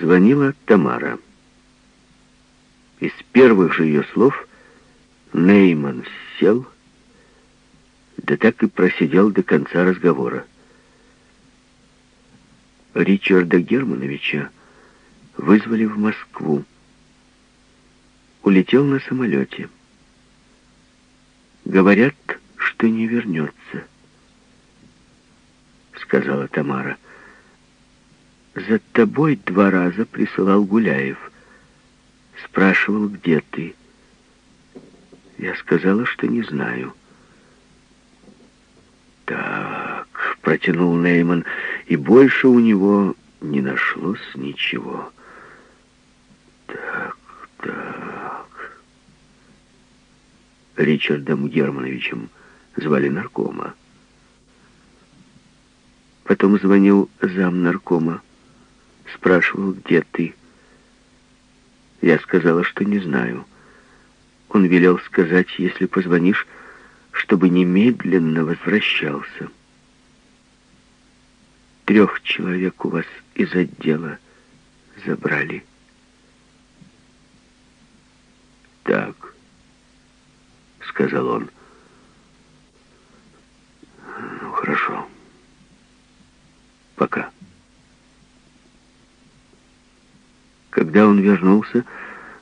Звонила Тамара. Из первых же ее слов Нейман сел, да так и просидел до конца разговора. Ричарда Германовича вызвали в Москву. Улетел на самолете. Говорят, что не вернется, сказала Тамара. За тобой два раза присылал Гуляев. Спрашивал, где ты. Я сказала, что не знаю. Так, протянул Нейман, и больше у него не нашлось ничего. Так, так. Ричардом Германовичем звали наркома. Потом звонил зам наркома. Спрашивал, где ты. Я сказала, что не знаю. Он велел сказать, если позвонишь, чтобы немедленно возвращался. Трех человек у вас из отдела забрали. Так, сказал он. Ну, хорошо. Пока. Когда он вернулся,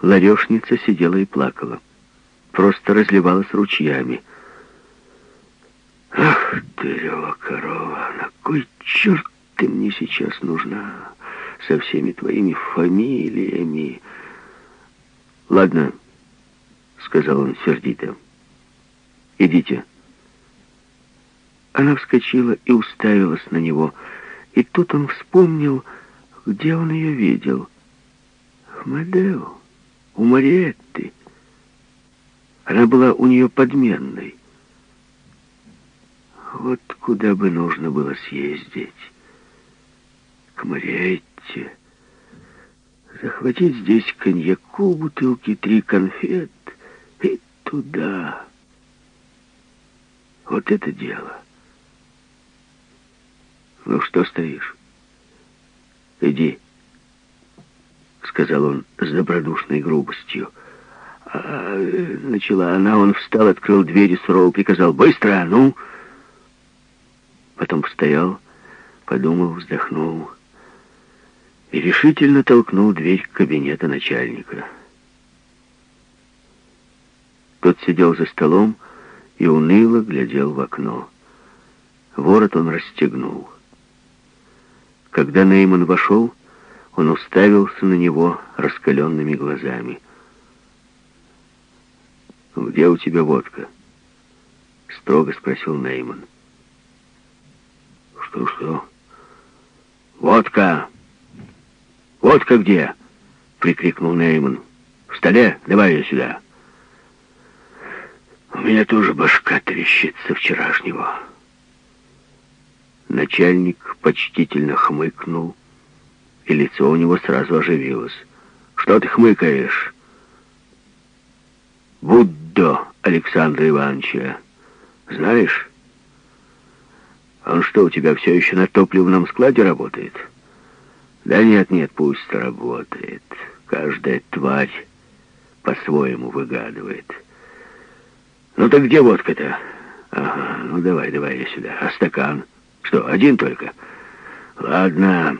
ларешница сидела и плакала. Просто разливалась ручьями. «Ах ты, корова, на кой черт ты мне сейчас нужна? Со всеми твоими фамилиями!» «Ладно», — сказал он сердито. «Идите». Она вскочила и уставилась на него, и тут он вспомнил, где он ее видел — Мадео, у Мариетты. Она была у нее подменной. Вот куда бы нужно было съездить. К Мариетте. Захватить здесь коньяку, бутылки, три конфет и туда. Вот это дело. Ну что стоишь? Иди сказал он с добродушной грубостью. А, начала она, он встал, открыл дверь и сурово приказал «Быстро, ну!» Потом постоял, подумал, вздохнул и решительно толкнул дверь кабинета начальника. Тот сидел за столом и уныло глядел в окно. Ворот он расстегнул. Когда Нейман вошел, он уставился на него раскаленными глазами. «Где у тебя водка?» — строго спросил Нейман. «Что-что?» «Водка! Водка где?» — прикрикнул Нейман. «В столе? Давай ее сюда!» «У меня тоже башка трещит со вчерашнего». Начальник почтительно хмыкнул, и лицо у него сразу оживилось. «Что ты хмыкаешь?» «Буддо Александра Ивановича. Знаешь, он что, у тебя все еще на топливном складе работает?» «Да нет, нет, пусть работает. Каждая тварь по-своему выгадывает». «Ну так где водка-то?» «Ага, ну давай, давай я сюда. А стакан? Что, один только?» «Ладно».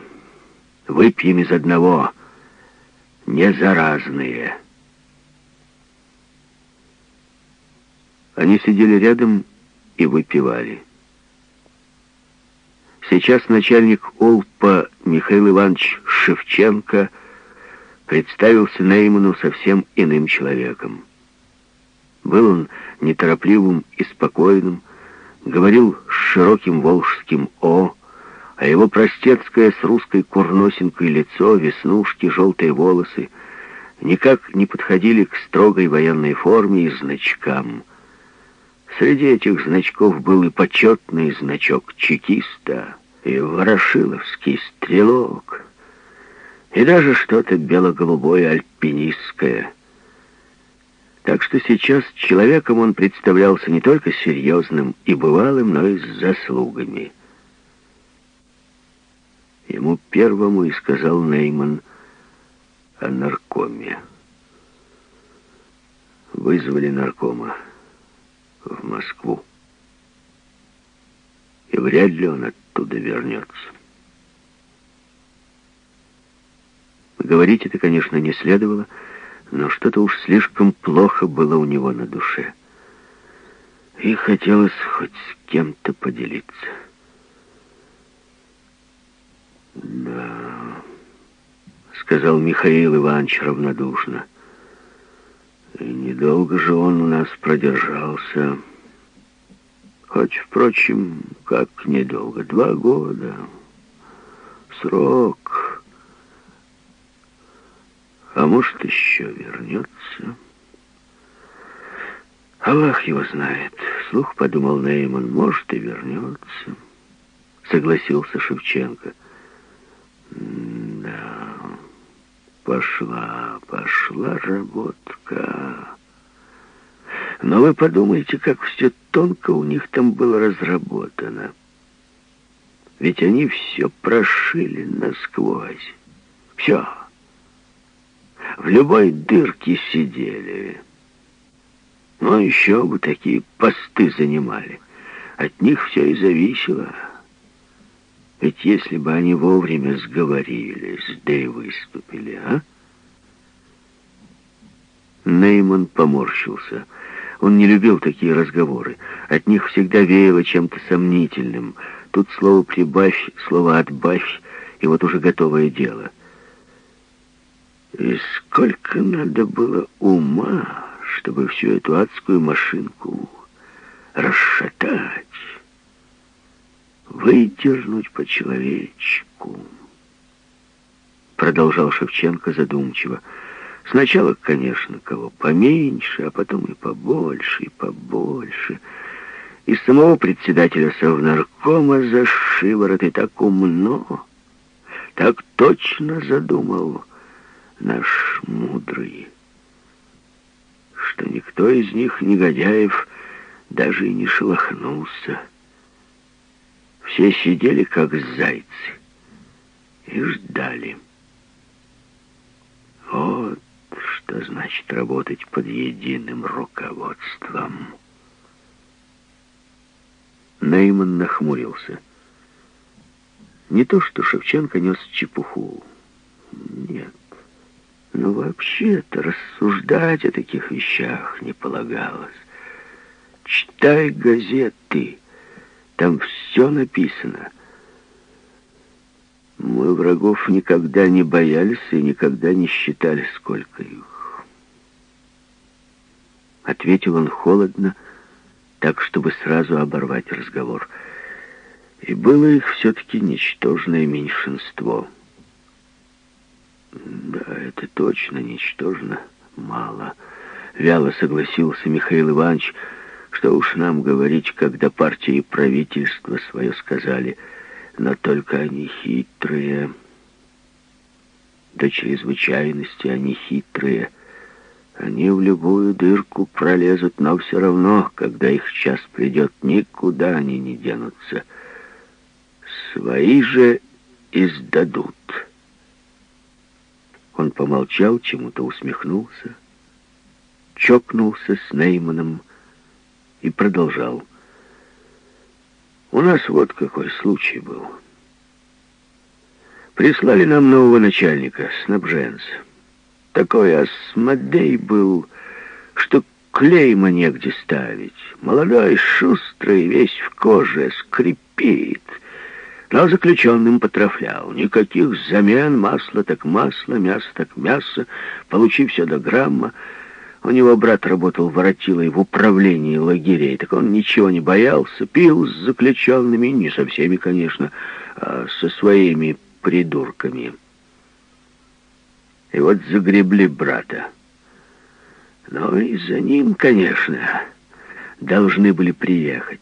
Выпьем из одного. Не заразные. Они сидели рядом и выпивали. Сейчас начальник Олпа Михаил Иванович Шевченко представился Нейману совсем иным человеком. Был он неторопливым и спокойным, говорил с широким волжским «о», а его простецкое с русской курносинкой лицо, веснушки, желтые волосы никак не подходили к строгой военной форме и значкам. Среди этих значков был и почетный значок чекиста, и ворошиловский стрелок, и даже что-то бело-голубое альпинистское. Так что сейчас человеком он представлялся не только серьезным и бывалым, но и с заслугами. Ему первому и сказал Нейман, о наркоме. Вызвали наркома в Москву. И вряд ли он оттуда вернется. Говорить это, конечно, не следовало, но что-то уж слишком плохо было у него на душе. И хотелось хоть с кем-то поделиться. Сказал Михаил Иванович равнодушно. «И недолго же он у нас продержался. Хоть, впрочем, как недолго, два года. Срок. А может, еще вернется». Аллах его знает. Слух подумал Нейман, может и вернется. Согласился Шевченко. Да, пошла, пошла работка. Но вы подумайте, как все тонко у них там было разработано. Ведь они все прошили насквозь. Все. В любой дырке сидели. Ну, еще бы такие посты занимали. От них все и зависело. Ведь если бы они вовремя сговорились, да и выступили, а? Нейман поморщился. Он не любил такие разговоры. От них всегда веяло чем-то сомнительным. Тут слово «прибавь», слово «отбавь», и вот уже готовое дело. И сколько надо было ума чтобы всю эту адскую машинку расшатать, выдернуть по-человечку. Продолжал Шевченко задумчиво. Сначала, конечно, кого поменьше, а потом и побольше, и побольше. И самого председателя Совнаркома за шиворот и так умно, так точно задумал наш мудрый что никто из них, негодяев, даже и не шелохнулся. Все сидели, как зайцы, и ждали. Вот что значит работать под единым руководством. Нейман нахмурился. Не то, что Шевченко нес чепуху. Нет. Но вообще-то рассуждать о таких вещах не полагалось. Читай газеты, там все написано. Мы врагов никогда не боялись и никогда не считали, сколько их. Ответил он холодно, так, чтобы сразу оборвать разговор. И было их все-таки ничтожное меньшинство — да, это точно ничтожно мало. Вяло согласился Михаил Иванович, что уж нам говорить, когда партия и правительство свое сказали, но только они хитрые. До чрезвычайности они хитрые. Они в любую дырку пролезут, но все равно, когда их час придет, никуда они не денутся. Свои же издадут. Он помолчал, чему-то усмехнулся, чокнулся с Нейманом и продолжал. У нас вот какой случай был. Прислали нам нового начальника, снабженца. Такой осмодей был, что клейма негде ставить. Молодой, шустрый, весь в коже, скрипит — но заключенным потрафлял. Никаких замен, масло так масло, мясо так мясо, получи все до грамма. У него брат работал воротилой в управлении лагерей, так он ничего не боялся, пил с заключенными, не со всеми, конечно, а со своими придурками. И вот загребли брата. Ну и за ним, конечно, должны были приехать.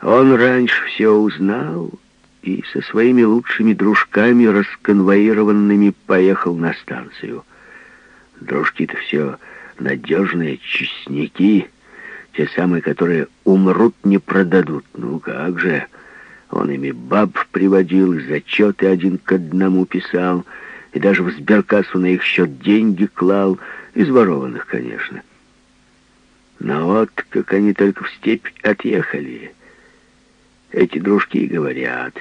Он раньше все узнал и со своими лучшими дружками, расконвоированными, поехал на станцию. Дружки-то все надежные честняки, те самые, которые умрут, не продадут. Ну как же, он ими баб приводил, зачеты один к одному писал, и даже в сберкассу на их счет деньги клал, из ворованных, конечно. Но вот как они только в степь отъехали, эти дружки говорят.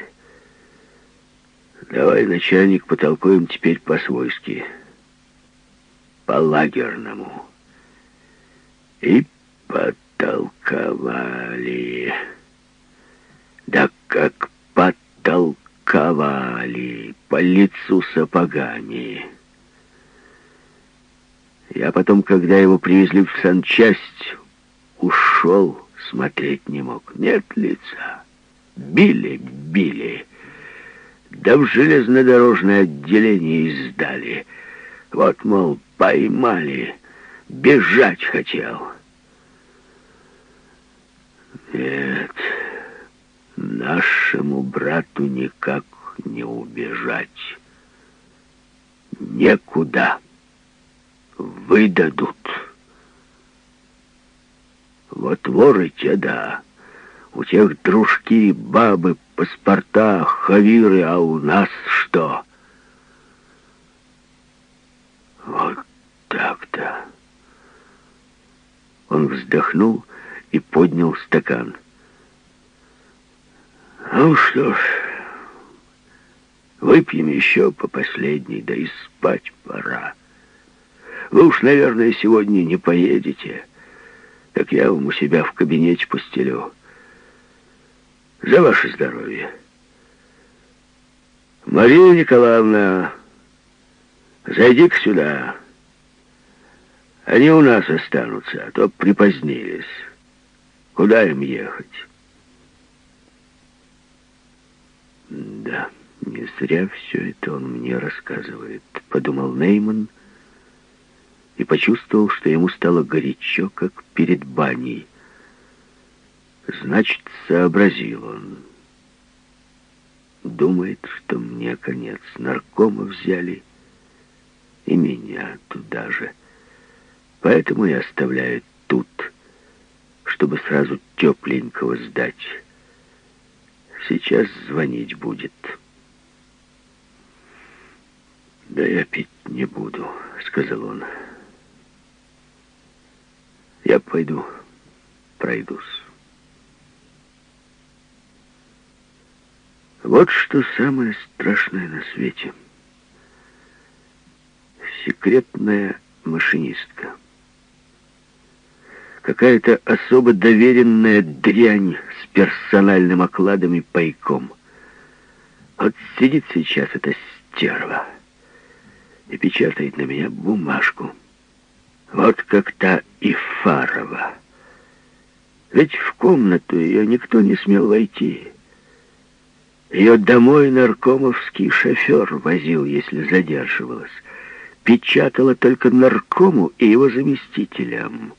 Давай, начальник, потолкуем теперь по-свойски, по-лагерному. И потолковали. Да как потолковали по лицу сапогами. Я потом, когда его привезли в санчасть, ушел, смотреть не мог. Нет лица. Били, били. Да в железнодорожное отделение издали. Вот, мол, поймали. Бежать хотел. Нет, нашему брату никак не убежать. Некуда. Выдадут. Вот воры те, да. У тех дружки, бабы, паспорта, хавиры, а у нас что? Вот так-то. Он вздохнул и поднял стакан. Ну что ж, выпьем еще по последней, да и спать пора. Вы уж, наверное, сегодня не поедете, так я вам у себя в кабинете постелю. За ваше здоровье. Мария Николаевна, зайди-ка сюда. Они у нас останутся, а то припозднились. Куда им ехать? Да, не зря все это он мне рассказывает, подумал Нейман и почувствовал, что ему стало горячо, как перед баней. Значит, сообразил он. Думает, что мне конец. Наркома взяли и меня туда же. Поэтому и оставляют тут, чтобы сразу тепленького сдать. Сейчас звонить будет. «Да я пить не буду», — сказал он. «Я пойду пройдусь». Вот что самое страшное на свете. Секретная машинистка. Какая-то особо доверенная дрянь с персональным окладом и пайком. Вот сидит сейчас эта стерва и печатает на меня бумажку. Вот как та Ифарова. Ведь в комнату ее никто не смел войти. Ее домой наркомовский шофер возил, если задерживалась. Печатала только наркому и его заместителям.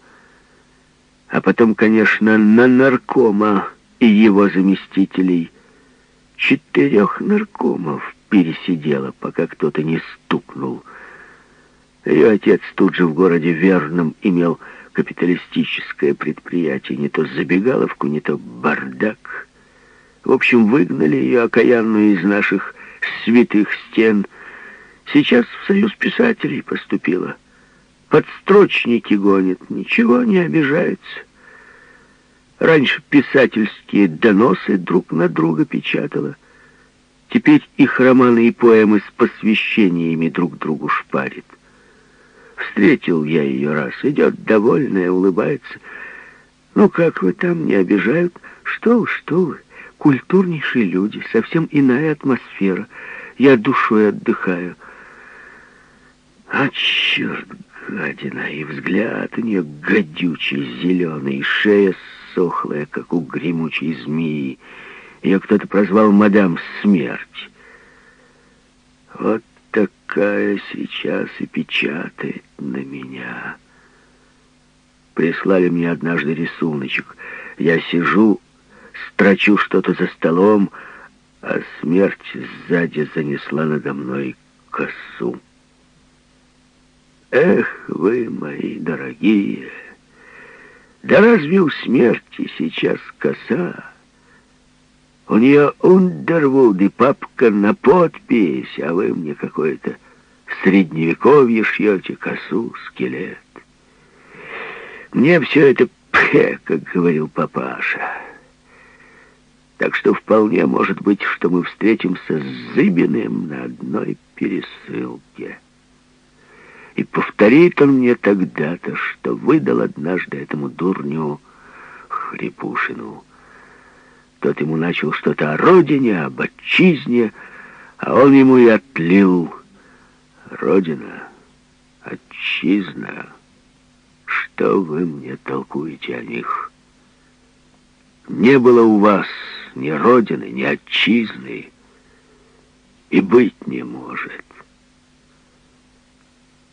А потом, конечно, на наркома и его заместителей. Четырех наркомов пересидела, пока кто-то не стукнул. Ее отец тут же в городе Верном имел капиталистическое предприятие, не то забегаловку, не то бардак. В общем, выгнали ее окаянную из наших святых стен. Сейчас в союз писателей поступила. Подстрочники гонит, ничего не обижается. Раньше писательские доносы друг на друга печатала. Теперь их романы и поэмы с посвящениями друг другу шпарит. Встретил я ее раз, идет довольная, улыбается. Ну, как вы там, не обижают? Что вы, что вы? Культурнейшие люди, совсем иная атмосфера. Я душой отдыхаю. А черт, гадина, и взгляд у нее гадючий, зеленый, шея сохлая, как у гремучей змеи. Ее кто-то прозвал мадам Смерть. Вот такая сейчас и печатает на меня. Прислали мне однажды рисуночек. Я сижу строчу что-то за столом, а смерть сзади занесла надо мной косу. Эх, вы мои дорогие, да разве у смерти сейчас коса? У нее Ундервуд папка на подпись, а вы мне какое-то средневековье шьете косу, скелет. Мне все это пхе, как говорил папаша. Так что вполне может быть, что мы встретимся с Зыбиным на одной пересылке. И повторит он мне тогда-то, что выдал однажды этому дурню Хрипушину. Тот ему начал что-то о родине, об отчизне, а он ему и отлил. Родина, отчизна, что вы мне толкуете о них? Не было у вас ни родины, ни отчизны, и быть не может.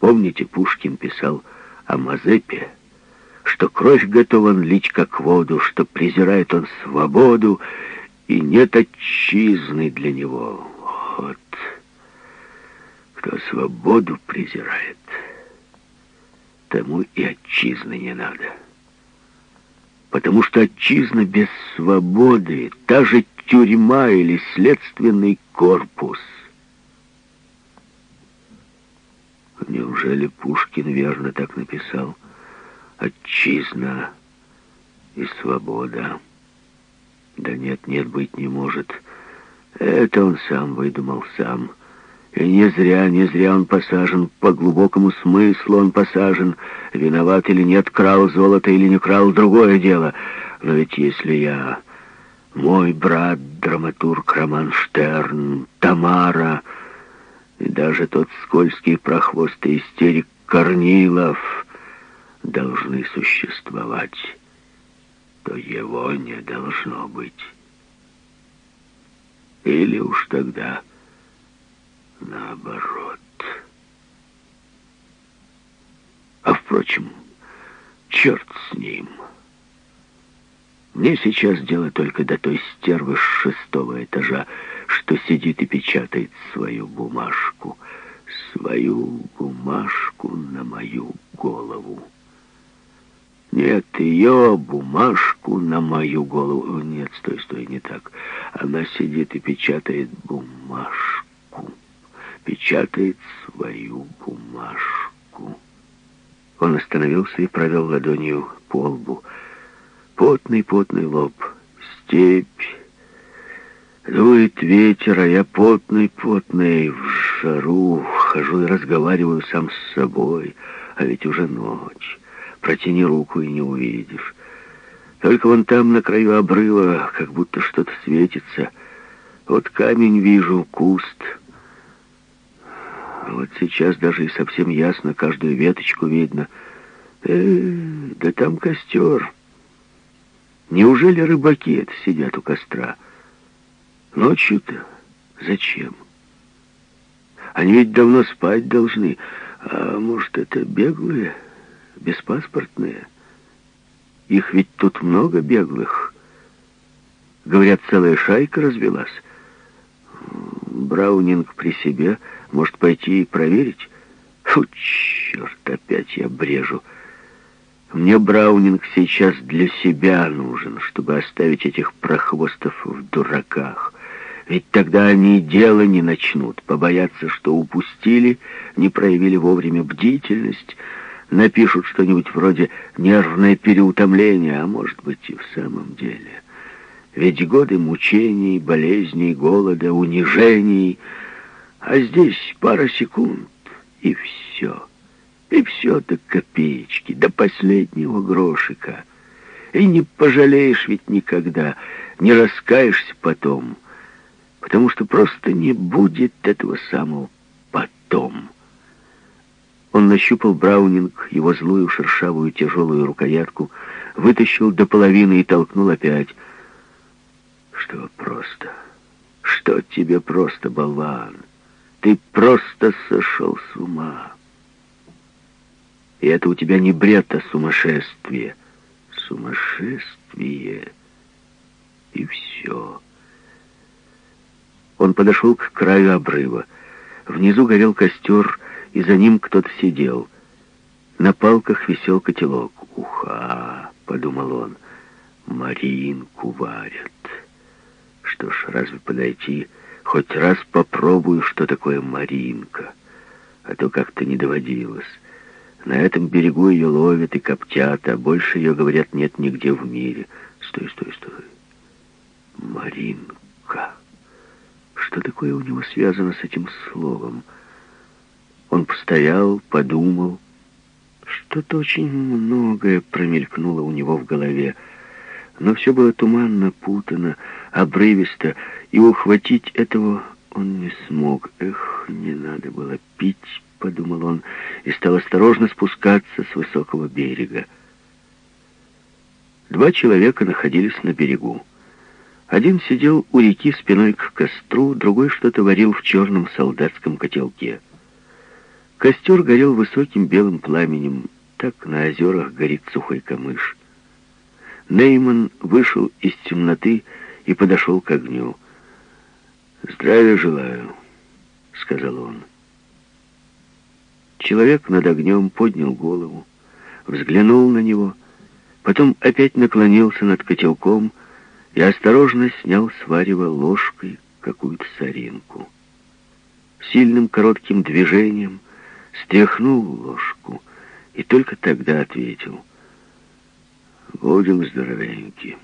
Помните, Пушкин писал о Мазепе, что кровь готова лить как воду, что презирает он свободу, и нет отчизны для него. Вот кто свободу презирает, тому и отчизны не надо. Потому что отчизна без свободы, та же тюрьма или следственный корпус. Неужели Пушкин верно так написал? Отчизна и свобода. Да нет, нет, быть не может. Это он сам выдумал, сам. И не зря, не зря он посажен, по глубокому смыслу он посажен. Виноват или нет, крал золото или не крал, другое дело. Но ведь если я, мой брат, драматург Роман Штерн, Тамара, даже тот скользкий прохвостый истерик Корнилов должны существовать, то его не должно быть. Или уж тогда наоборот. А впрочем, черт с ним. Мне сейчас дело только до той стервы с шестого этажа, что сидит и печатает свою бумажку. Свою бумажку на мою голову. Нет, ее бумажку на мою голову. Нет, стой, стой, не так. Она сидит и печатает бумажку печатает свою бумажку. Он остановился и провел ладонью по лбу. Потный-потный лоб, степь. Дует ветер, а я потный-потный в жару. Хожу и разговариваю сам с собой, а ведь уже ночь. Протяни руку и не увидишь. Только вон там, на краю обрыва, как будто что-то светится. Вот камень вижу, куст — вот сейчас даже и совсем ясно, каждую веточку видно. Э, да там костер. Неужели рыбаки это сидят у костра? Ночью-то зачем? Они ведь давно спать должны. А может, это беглые, беспаспортные? Их ведь тут много беглых. Говорят, целая шайка развелась. Браунинг при себе может, пойти и проверить? Фу, черт, опять я брежу. Мне Браунинг сейчас для себя нужен, чтобы оставить этих прохвостов в дураках. Ведь тогда они дело не начнут, побоятся, что упустили, не проявили вовремя бдительность, напишут что-нибудь вроде «нервное переутомление», а может быть и в самом деле. Ведь годы мучений, болезней, голода, унижений — а здесь пара секунд, и все. И все до копеечки, до последнего грошика. И не пожалеешь ведь никогда, не раскаешься потом, потому что просто не будет этого самого потом. Он нащупал Браунинг, его злую, шершавую, тяжелую рукоятку, вытащил до половины и толкнул опять. Что просто? Что тебе просто, болван? Ты просто сошел с ума. И это у тебя не бред, а сумасшествие. Сумасшествие. И все. Он подошел к краю обрыва. Внизу горел костер, и за ним кто-то сидел. На палках висел котелок. «Уха!» — подумал он. «Маринку варят. Что ж, разве подойти...» Хоть раз попробую, что такое Маринка. а то как-то не доводилось. На этом берегу ее ловят и коптят, а больше ее, говорят, нет нигде в мире. Стой, стой, стой. Маринка. Что такое у него связано с этим словом? Он постоял, подумал. Что-то очень многое промелькнуло у него в голове. Но все было туманно, путано, обрывисто, и ухватить этого он не смог. Эх, не надо было пить, подумал он, и стал осторожно спускаться с высокого берега. Два человека находились на берегу. Один сидел у реки спиной к костру, другой что-то варил в черном солдатском котелке. Костер горел высоким белым пламенем, так на озерах горит сухой камыш. Нейман вышел из темноты и подошел к огню. «Здравия желаю», — сказал он. Человек над огнем поднял голову, взглянул на него, потом опять наклонился над котелком и осторожно снял с варева ложкой какую-то соринку. Сильным коротким движением стряхнул ложку и только тогда ответил. «Будем здоровеньки».